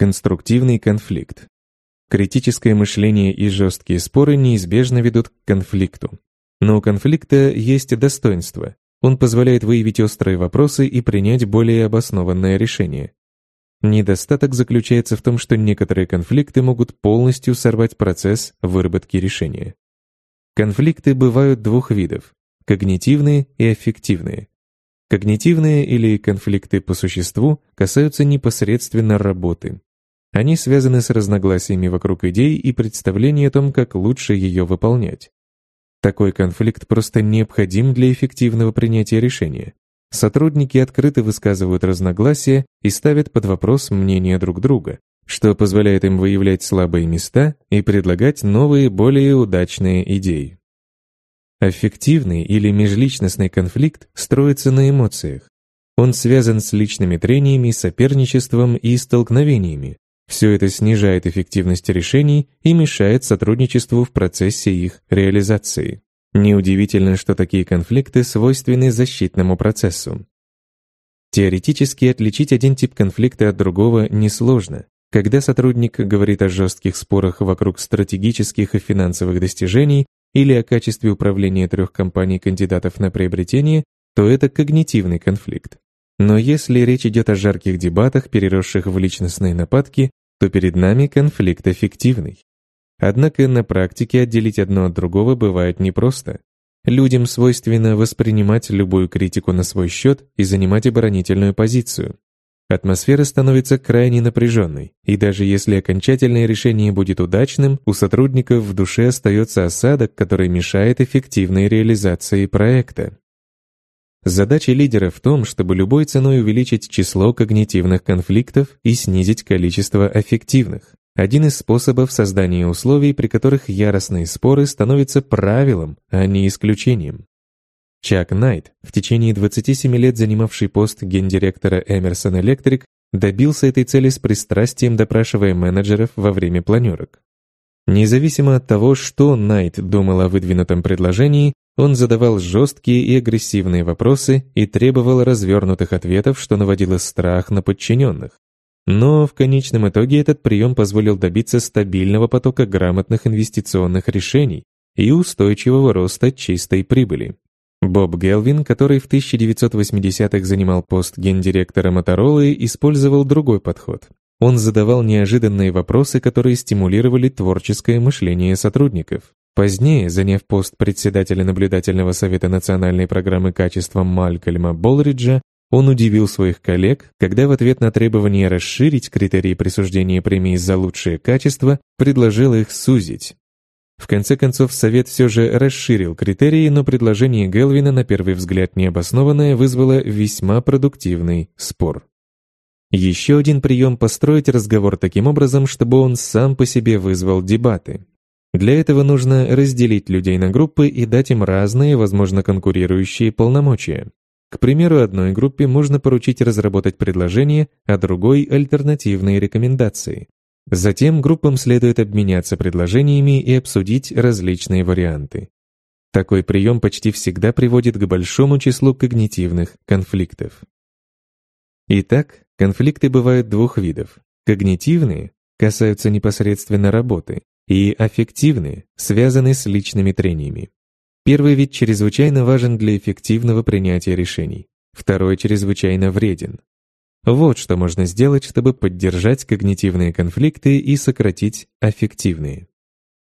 Конструктивный конфликт. Критическое мышление и жесткие споры неизбежно ведут к конфликту. Но у конфликта есть достоинство. Он позволяет выявить острые вопросы и принять более обоснованное решение. Недостаток заключается в том, что некоторые конфликты могут полностью сорвать процесс выработки решения. Конфликты бывают двух видов – когнитивные и аффективные. Когнитивные или конфликты по существу касаются непосредственно работы. Они связаны с разногласиями вокруг идей и представлений о том, как лучше ее выполнять. Такой конфликт просто необходим для эффективного принятия решения. Сотрудники открыто высказывают разногласия и ставят под вопрос мнение друг друга, что позволяет им выявлять слабые места и предлагать новые, более удачные идеи. Аффективный или межличностный конфликт строится на эмоциях. Он связан с личными трениями, соперничеством и столкновениями, все это снижает эффективность решений и мешает сотрудничеству в процессе их реализации. Неудивительно, что такие конфликты свойственны защитному процессу. Теоретически отличить один тип конфликта от другого несложно. Когда сотрудник говорит о жестких спорах вокруг стратегических и финансовых достижений или о качестве управления трех компаний-кандидатов на приобретение, то это когнитивный конфликт. Но если речь идет о жарких дебатах, переросших в личностные нападки, то перед нами конфликт эффективный. Однако на практике отделить одно от другого бывает непросто. Людям свойственно воспринимать любую критику на свой счет и занимать оборонительную позицию. Атмосфера становится крайне напряженной, и даже если окончательное решение будет удачным, у сотрудников в душе остается осадок, который мешает эффективной реализации проекта. Задача лидеров в том, чтобы любой ценой увеличить число когнитивных конфликтов и снизить количество аффективных. Один из способов создания условий, при которых яростные споры становятся правилом, а не исключением. Чак Найт, в течение 27 лет занимавший пост гендиректора Emerson Electric, добился этой цели с пристрастием, допрашивая менеджеров во время планерок. Независимо от того, что Найт думал о выдвинутом предложении, он задавал жесткие и агрессивные вопросы и требовал развернутых ответов, что наводило страх на подчиненных. Но в конечном итоге этот прием позволил добиться стабильного потока грамотных инвестиционных решений и устойчивого роста чистой прибыли. Боб Гелвин, который в 1980-х занимал пост гендиректора Моторолы, использовал другой подход. Он задавал неожиданные вопросы, которые стимулировали творческое мышление сотрудников. Позднее, заняв пост председателя наблюдательного совета национальной программы качества Малькольма Болриджа, он удивил своих коллег, когда в ответ на требование расширить критерии присуждения премии за лучшее качество предложил их сузить. В конце концов, Совет все же расширил критерии, но предложение Гелвина, на первый взгляд необоснованное, вызвало весьма продуктивный спор. Еще один прием – построить разговор таким образом, чтобы он сам по себе вызвал дебаты. Для этого нужно разделить людей на группы и дать им разные, возможно, конкурирующие полномочия. К примеру, одной группе можно поручить разработать предложение, а другой — альтернативные рекомендации. Затем группам следует обменяться предложениями и обсудить различные варианты. Такой прием почти всегда приводит к большому числу когнитивных конфликтов. Итак, конфликты бывают двух видов. Когнитивные касаются непосредственно работы, и аффективны, связаны с личными трениями. Первый вид чрезвычайно важен для эффективного принятия решений, второй чрезвычайно вреден. Вот что можно сделать, чтобы поддержать когнитивные конфликты и сократить аффективные.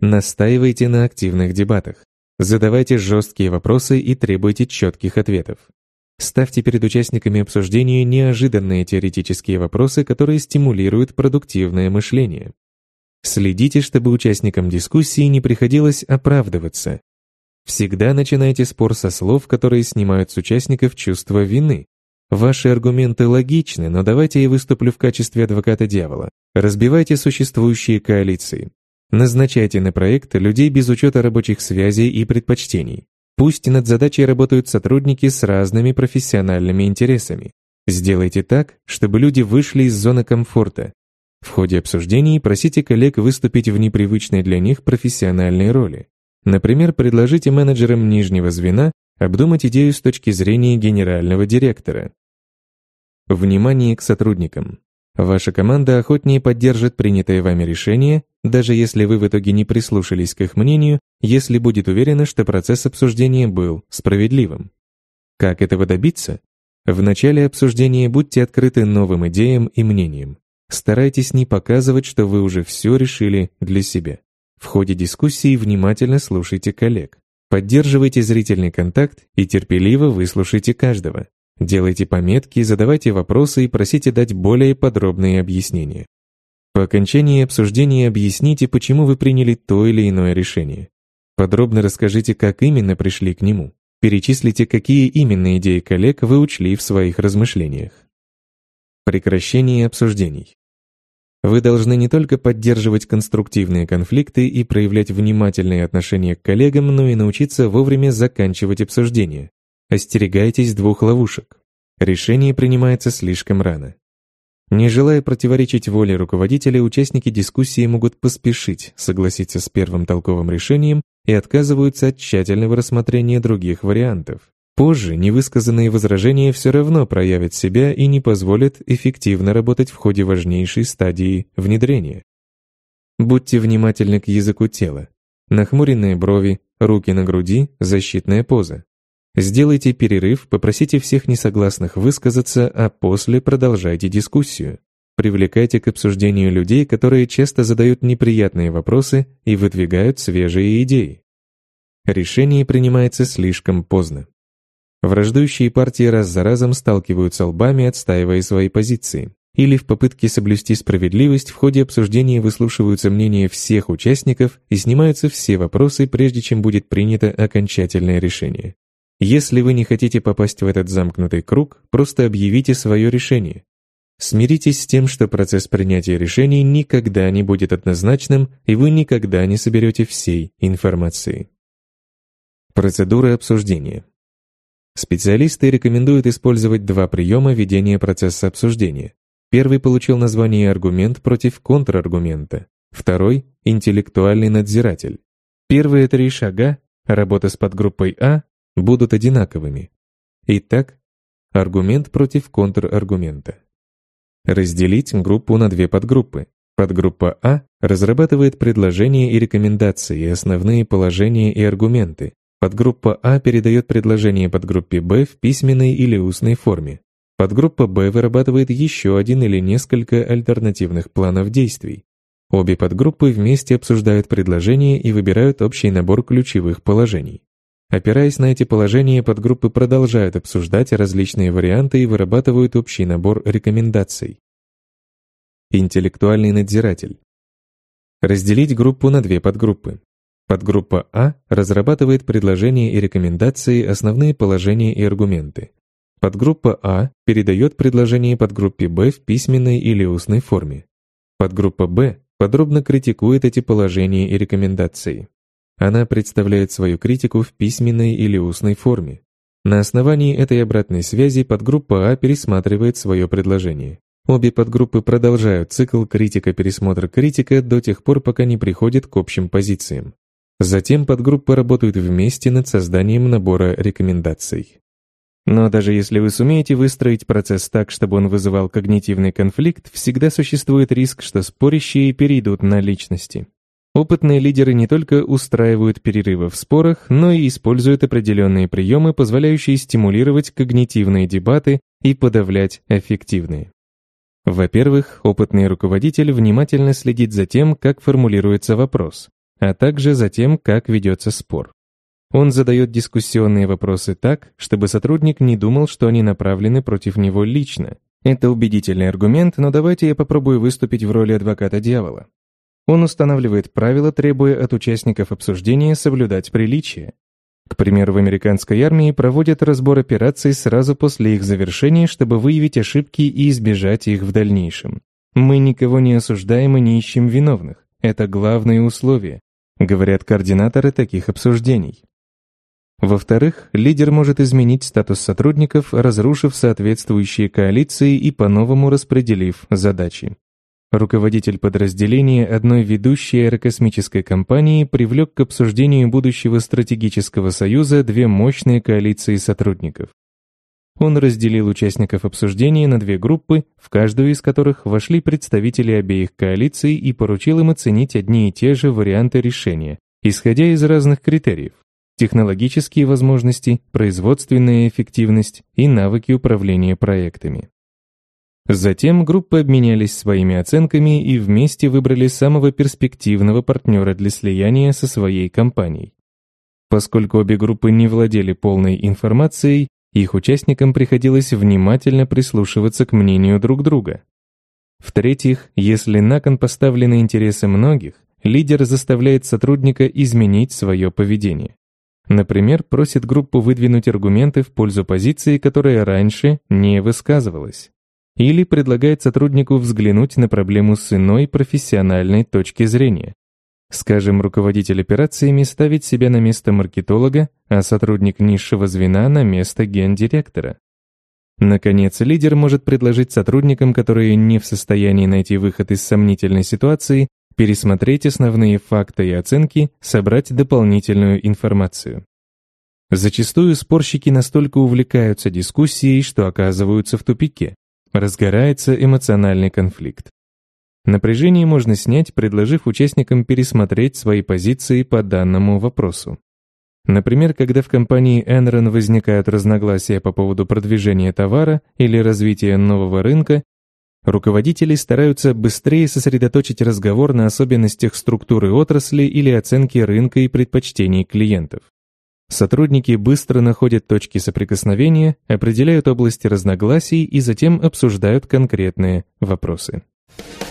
Настаивайте на активных дебатах. Задавайте жесткие вопросы и требуйте четких ответов. Ставьте перед участниками обсуждения неожиданные теоретические вопросы, которые стимулируют продуктивное мышление. Следите, чтобы участникам дискуссии не приходилось оправдываться. Всегда начинайте спор со слов, которые снимают с участников чувство вины. Ваши аргументы логичны, но давайте я выступлю в качестве адвоката дьявола. Разбивайте существующие коалиции. Назначайте на проект людей без учета рабочих связей и предпочтений. Пусть над задачей работают сотрудники с разными профессиональными интересами. Сделайте так, чтобы люди вышли из зоны комфорта, в ходе обсуждений просите коллег выступить в непривычной для них профессиональной роли. Например, предложите менеджерам нижнего звена обдумать идею с точки зрения генерального директора. Внимание к сотрудникам. Ваша команда охотнее поддержит принятое вами решение, даже если вы в итоге не прислушались к их мнению, если будет уверена, что процесс обсуждения был справедливым. Как этого добиться? В начале обсуждения будьте открыты новым идеям и мнениям. Старайтесь не показывать, что вы уже все решили для себя. В ходе дискуссии внимательно слушайте коллег. Поддерживайте зрительный контакт и терпеливо выслушайте каждого. Делайте пометки, задавайте вопросы и просите дать более подробные объяснения. По окончании обсуждения объясните, почему вы приняли то или иное решение. Подробно расскажите, как именно пришли к нему. Перечислите, какие именно идеи коллег вы учли в своих размышлениях прекращение обсуждений. Вы должны не только поддерживать конструктивные конфликты и проявлять внимательное отношение к коллегам, но и научиться вовремя заканчивать обсуждение. Остерегайтесь двух ловушек. Решение принимается слишком рано. Не желая противоречить воле руководителя, участники дискуссии могут поспешить согласиться с первым толковым решением и отказываются от тщательного рассмотрения других вариантов. Позже невысказанные возражения все равно проявят себя и не позволят эффективно работать в ходе важнейшей стадии внедрения. Будьте внимательны к языку тела. Нахмуренные брови, руки на груди, защитная поза. Сделайте перерыв, попросите всех несогласных высказаться, а после продолжайте дискуссию. Привлекайте к обсуждению людей, которые часто задают неприятные вопросы и выдвигают свежие идеи. Решение принимается слишком поздно. Враждующие партии раз за разом сталкиваются лбами, отстаивая свои позиции. Или в попытке соблюсти справедливость в ходе обсуждения выслушиваются мнения всех участников и снимаются все вопросы, прежде чем будет принято окончательное решение. Если вы не хотите попасть в этот замкнутый круг, просто объявите свое решение. Смиритесь с тем, что процесс принятия решений никогда не будет однозначным, и вы никогда не соберете всей информации. Процедура обсуждения. Специалисты рекомендуют использовать два приема ведения процесса обсуждения. Первый получил название «аргумент против контраргумента», второй – «интеллектуальный надзиратель». Первые три шага, работа с подгруппой А, будут одинаковыми. Итак, аргумент против контраргумента. Разделить группу на две подгруппы. Подгруппа А разрабатывает предложения и рекомендации, основные положения и аргументы, Подгруппа А передает предложение подгруппе Б в письменной или устной форме. Подгруппа Б вырабатывает еще один или несколько альтернативных планов действий. Обе подгруппы вместе обсуждают предложение и выбирают общий набор ключевых положений. Опираясь на эти положения, подгруппы продолжают обсуждать различные варианты и вырабатывают общий набор рекомендаций. Интеллектуальный надзиратель. Разделить группу на две подгруппы. Подгруппа А разрабатывает предложения и рекомендации, основные положения и аргументы. Подгруппа А передает предложение подгруппе Б в письменной или устной форме. Подгруппа Б подробно критикует эти положения и рекомендации. Она представляет свою критику в письменной или устной форме. На основании этой обратной связи подгруппа А пересматривает свое предложение. Обе подгруппы продолжают цикл критика-пересмотр критика до тех пор, пока не приходят к общим позициям. Затем подгруппы работают вместе над созданием набора рекомендаций. Но даже если вы сумеете выстроить процесс так, чтобы он вызывал когнитивный конфликт, всегда существует риск, что спорящие перейдут на личности. Опытные лидеры не только устраивают перерывы в спорах, но и используют определенные приемы, позволяющие стимулировать когнитивные дебаты и подавлять эффективные. Во-первых, опытный руководитель внимательно следит за тем, как формулируется вопрос а также затем, как ведется спор. Он задает дискуссионные вопросы так, чтобы сотрудник не думал, что они направлены против него лично. Это убедительный аргумент, но давайте я попробую выступить в роли адвоката дьявола. Он устанавливает правила, требуя от участников обсуждения соблюдать приличие. К примеру, в американской армии проводят разбор операций сразу после их завершения, чтобы выявить ошибки и избежать их в дальнейшем. Мы никого не осуждаем и не ищем виновных. Это главное условие, говорят координаторы таких обсуждений. Во-вторых, лидер может изменить статус сотрудников, разрушив соответствующие коалиции и по-новому распределив задачи. Руководитель подразделения одной ведущей аэрокосмической компании привлек к обсуждению будущего стратегического союза две мощные коалиции сотрудников. Он разделил участников обсуждения на две группы, в каждую из которых вошли представители обеих коалиций и поручил им оценить одни и те же варианты решения, исходя из разных критериев – технологические возможности, производственная эффективность и навыки управления проектами. Затем группы обменялись своими оценками и вместе выбрали самого перспективного партнера для слияния со своей компанией. Поскольку обе группы не владели полной информацией, их участникам приходилось внимательно прислушиваться к мнению друг друга. В-третьих, если на кон поставлены интересы многих, лидер заставляет сотрудника изменить свое поведение. Например, просит группу выдвинуть аргументы в пользу позиции, которая раньше не высказывалась. Или предлагает сотруднику взглянуть на проблему с иной профессиональной точки зрения. Скажем, руководитель операциями ставить себя на место маркетолога, а сотрудник низшего звена на место гендиректора. Наконец, лидер может предложить сотрудникам, которые не в состоянии найти выход из сомнительной ситуации, пересмотреть основные факты и оценки, собрать дополнительную информацию. Зачастую спорщики настолько увлекаются дискуссией, что оказываются в тупике. Разгорается эмоциональный конфликт. Напряжение можно снять, предложив участникам пересмотреть свои позиции по данному вопросу. Например, когда в компании Enron возникают разногласия по поводу продвижения товара или развития нового рынка, руководители стараются быстрее сосредоточить разговор на особенностях структуры отрасли или оценке рынка и предпочтений клиентов. Сотрудники быстро находят точки соприкосновения, определяют области разногласий и затем обсуждают конкретные вопросы. Thank you